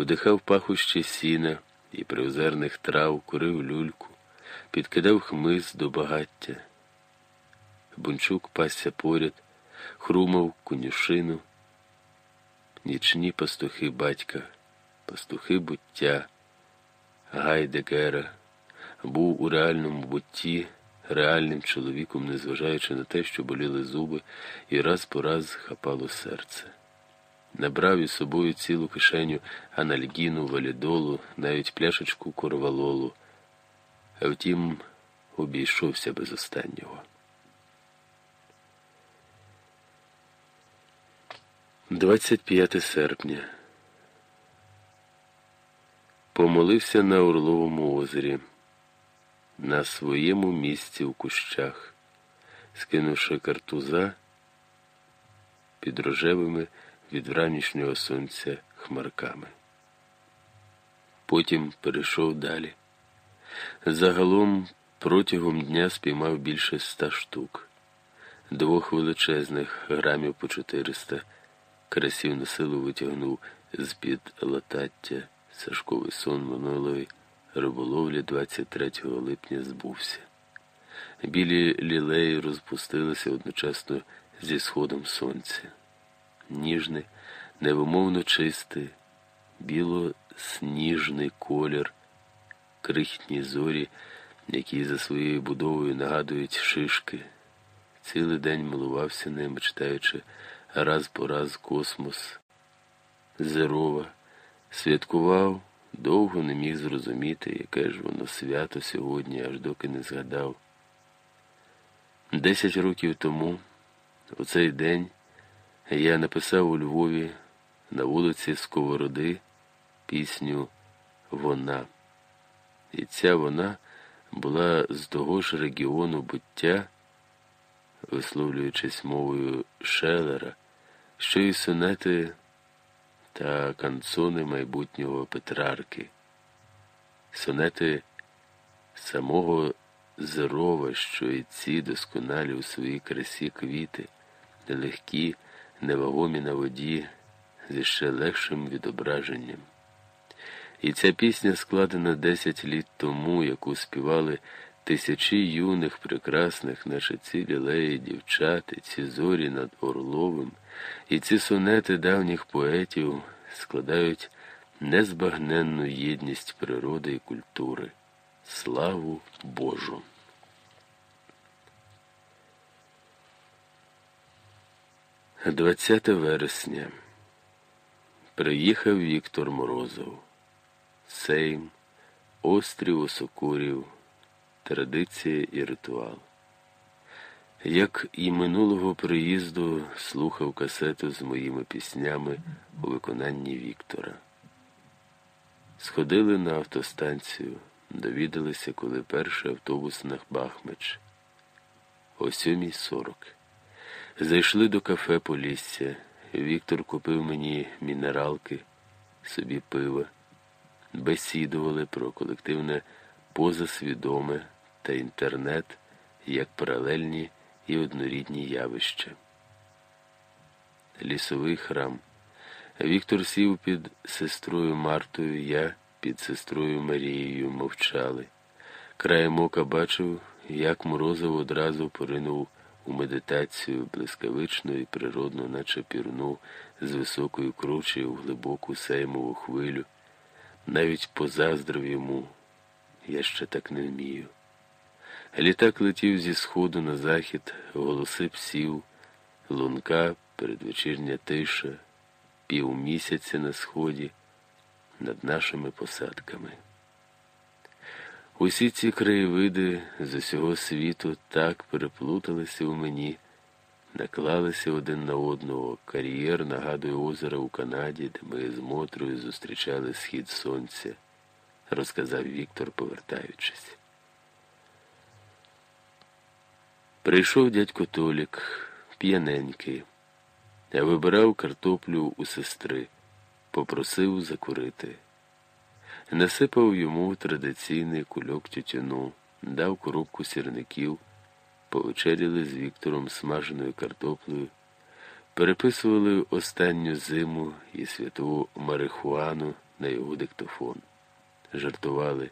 вдихав пахуще сіна і приозерних трав, курив люльку, підкидав хмиз до багаття. Бунчук пасся поряд, хрумав конюшину. Нічні пастухи батька, пастухи буття, Гайдегера був у реальному бутті реальним чоловіком, незважаючи на те, що боліли зуби, і раз по раз хапало серце. Набрав із собою цілу кишеню анальгіну, валідолу, навіть пляшечку корвалолу, а втім, обійшовся без останнього. 25 серпня. Помолився на Орловому озері, на своєму місці у кущах, скинувши картуза під рожевими від вранішнього сонця хмарками. Потім перейшов далі. Загалом протягом дня спіймав більше ста штук, двох величезних грамів по 400 Карасів на силу витягнув з-під латаття Сашковий сон минулої риболовлі 23 липня збувся. Білі лілеї розпустилися одночасно зі сходом сонця. Ніжний, невимовно чистий, біло-сніжний колір, крихітні зорі, які за своєю будовою нагадують шишки. Цілий день милувався ними, читаючи раз по раз космос. Зерова святкував, довго не міг зрозуміти, яке ж воно свято сьогодні, аж доки не згадав. Десять років тому, у цей день, я написав у Львові на вулиці Сковороди пісню Вона. І ця вона була з того ж регіону буття, висловлюючись мовою Шелера що і сонети та канцони майбутнього Петрарки, сонети самого Зерова, що і ці досконалі у своїй красі квіти, нелегкі, невагомі на воді, зі ще легшим відображенням. І ця пісня складена десять літ тому, яку співали тисячі юних, прекрасних, наче ці лілеї дівчат, ці зорі над Орловим. І ці сонети давніх поетів складають незбагненну єдність природи і культури. Славу Божу! Двадцяте вересня. Приїхав Віктор Морозов, Сейм, острів Осокурів, традиція і ритуал. Як і минулого приїзду слухав касету з моїми піснями у виконанні Віктора. Сходили на автостанцію, довідалися, коли перший автобус на Бахмач. О сьомій сорок. Зайшли до кафе Полісся. Віктор купив мені мінералки, собі пива, бесідували про колективне позасвідоме та інтернет як паралельні і однорідні явища. Лісовий храм. Віктор сів під сестрою Мартою, я під сестрою Марією мовчали. Краєм ока бачив, як Морозов одразу поринув у медитацію блискавично і природно, наче пірнув з високої кручі у глибоку сеймову хвилю. Навіть позаздрив йому, я ще так не вмію. Літак летів зі сходу на захід, голоси псів, лунка, передвечірня тиша, півмісяця на сході над нашими посадками. Усі ці краєвиди з усього світу так переплуталися у мені, наклалися один на одного. Кар'єр нагадує озеро у Канаді, де ми з Мотрою зустрічали схід сонця, розказав Віктор, повертаючись. Прийшов дядько Толік, п'яненький, я вибирав картоплю у сестри, попросив закурити. Насипав йому традиційний кульок тютюну, дав коробку сірників, повечеряли з Віктором смаженою картоплею, переписували останню зиму і святу марихуану на його диктофон. Жартували,